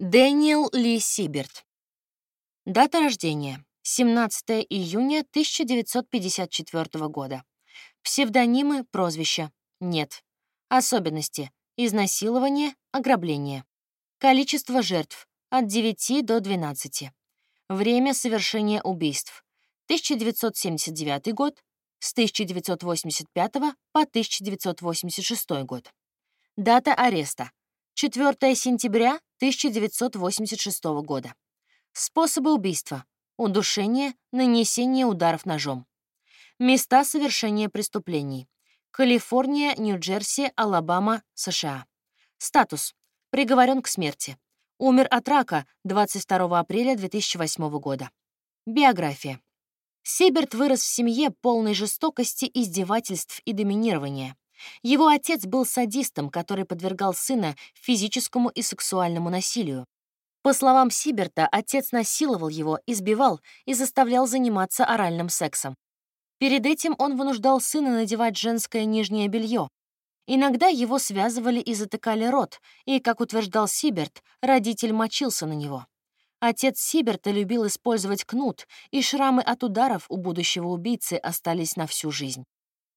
Дэниел Ли Сиберт. Дата рождения. 17 июня 1954 года. Псевдонимы, прозвища. Нет. Особенности. Изнасилование, ограбление. Количество жертв. От 9 до 12. Время совершения убийств. 1979 год. С 1985 по 1986 год. Дата ареста. 4 сентября 1986 года. Способы убийства. Удушение, нанесение ударов ножом. Места совершения преступлений. Калифорния, Нью-Джерси, Алабама, США. Статус. Приговорен к смерти. Умер от рака 22 апреля 2008 года. Биография. Сиберт вырос в семье полной жестокости, издевательств и доминирования. Его отец был садистом, который подвергал сына физическому и сексуальному насилию. По словам Сиберта, отец насиловал его, избивал и заставлял заниматься оральным сексом. Перед этим он вынуждал сына надевать женское нижнее белье. Иногда его связывали и затыкали рот, и, как утверждал Сиберт, родитель мочился на него. Отец Сиберта любил использовать кнут, и шрамы от ударов у будущего убийцы остались на всю жизнь.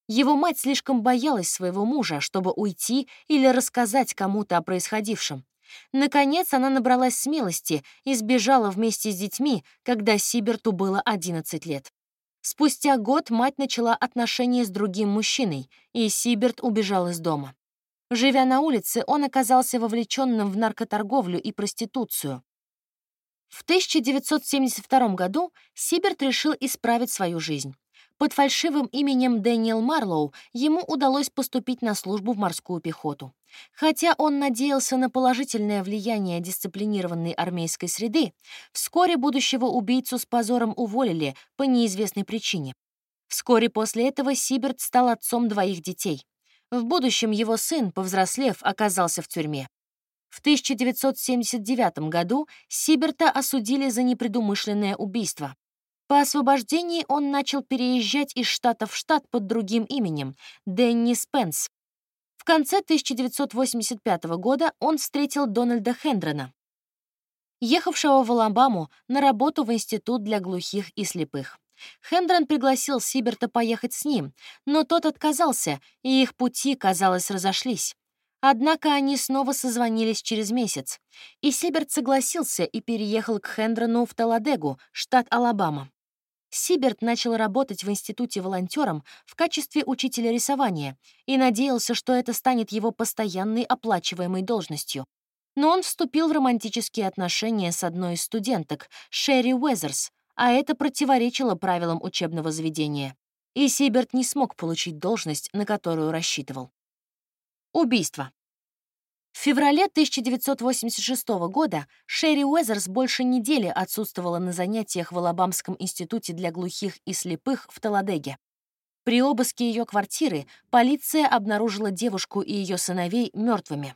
Его мать слишком боялась своего мужа, чтобы уйти или рассказать кому-то о происходившем. Наконец она набралась смелости и сбежала вместе с детьми, когда Сиберту было 11 лет. Спустя год мать начала отношения с другим мужчиной, и Сиберт убежал из дома. Живя на улице, он оказался вовлеченным в наркоторговлю и проституцию. В 1972 году Сиберт решил исправить свою жизнь. Под фальшивым именем Дэниел Марлоу ему удалось поступить на службу в морскую пехоту. Хотя он надеялся на положительное влияние дисциплинированной армейской среды, вскоре будущего убийцу с позором уволили по неизвестной причине. Вскоре после этого Сиберт стал отцом двоих детей. В будущем его сын, повзрослев, оказался в тюрьме. В 1979 году Сиберта осудили за непредумышленное убийство. По освобождении он начал переезжать из штата в штат под другим именем — Дэнни Спенс. В конце 1985 года он встретил Дональда Хендрона, ехавшего в Алабаму на работу в Институт для глухих и слепых. Хендрон пригласил Сиберта поехать с ним, но тот отказался, и их пути, казалось, разошлись. Однако они снова созвонились через месяц, и Сиберт согласился и переехал к Хендрону в Таладегу, штат Алабама. Сиберт начал работать в институте волонтером в качестве учителя рисования и надеялся, что это станет его постоянной оплачиваемой должностью. Но он вступил в романтические отношения с одной из студенток, Шерри Уэзерс, а это противоречило правилам учебного заведения. И Сиберт не смог получить должность, на которую рассчитывал. Убийство. В феврале 1986 года Шерри Уэзерс больше недели отсутствовала на занятиях в Алабамском институте для глухих и слепых в Таладеге. При обыске ее квартиры полиция обнаружила девушку и ее сыновей мертвыми.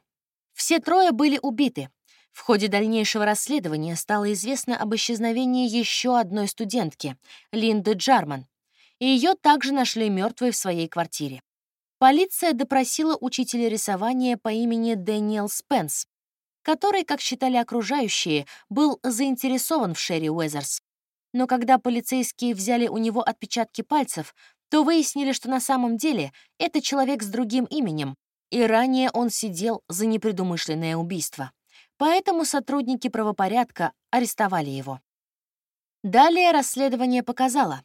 Все трое были убиты. В ходе дальнейшего расследования стало известно об исчезновении еще одной студентки, Линды Джарман. Ее также нашли мертвой в своей квартире. Полиция допросила учителя рисования по имени Дэниел Спенс, который, как считали окружающие, был заинтересован в Шерри Уэзерс. Но когда полицейские взяли у него отпечатки пальцев, то выяснили, что на самом деле это человек с другим именем, и ранее он сидел за непредумышленное убийство. Поэтому сотрудники правопорядка арестовали его. Далее расследование показало,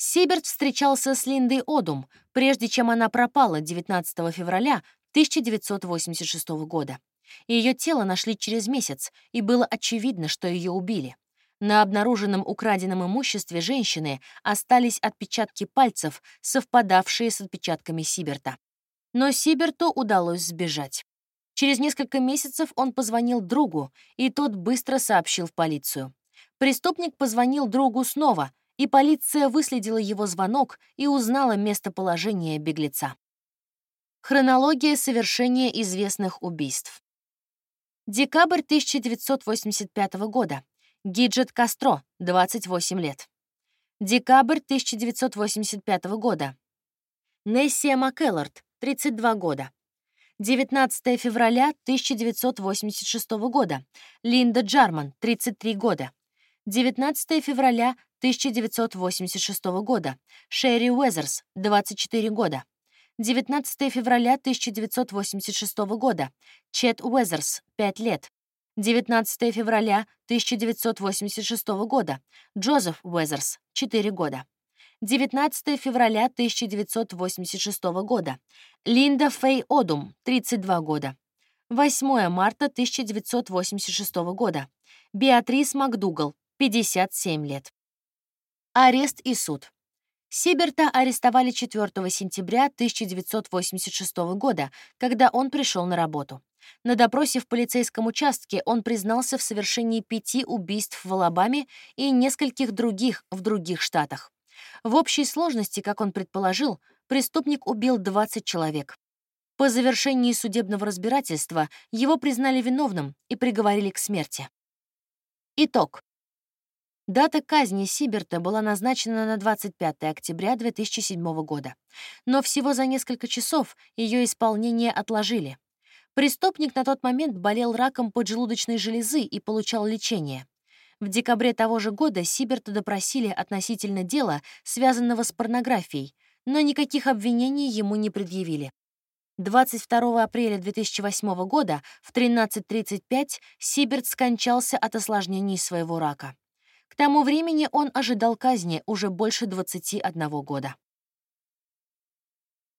Сиберт встречался с Линдой Одум, прежде чем она пропала 19 февраля 1986 года. Ее тело нашли через месяц, и было очевидно, что ее убили. На обнаруженном украденном имуществе женщины остались отпечатки пальцев, совпадавшие с отпечатками Сиберта. Но Сиберту удалось сбежать. Через несколько месяцев он позвонил другу, и тот быстро сообщил в полицию. Преступник позвонил другу снова, и полиция выследила его звонок и узнала местоположение беглеца. Хронология совершения известных убийств. Декабрь 1985 года. Гиджет Кастро, 28 лет. Декабрь 1985 года. Нессия Маккеллард, 32 года. 19 февраля 1986 года. Линда Джарман, 33 года. 19 февраля 1986 года. Шерри Уэзерс, 24 года. 19 февраля 1986 года. Чет Уэзерс, 5 лет. 19 февраля 1986 года. Джозеф Уэзерс, 4 года. 19 февраля 1986 года. Линда Фэй Одум, 32 года. 8 марта 1986 года. Беатрис МакДугал, 57 лет. Арест и суд. Сиберта арестовали 4 сентября 1986 года, когда он пришел на работу. На допросе в полицейском участке он признался в совершении пяти убийств в Алабаме и нескольких других в других штатах. В общей сложности, как он предположил, преступник убил 20 человек. По завершении судебного разбирательства его признали виновным и приговорили к смерти. Итог. Дата казни Сиберта была назначена на 25 октября 2007 года, но всего за несколько часов ее исполнение отложили. Преступник на тот момент болел раком поджелудочной железы и получал лечение. В декабре того же года Сиберта допросили относительно дела, связанного с порнографией, но никаких обвинений ему не предъявили. 22 апреля 2008 года в 13.35 Сиберт скончался от осложнений своего рака. К тому времени он ожидал казни уже больше 21 года.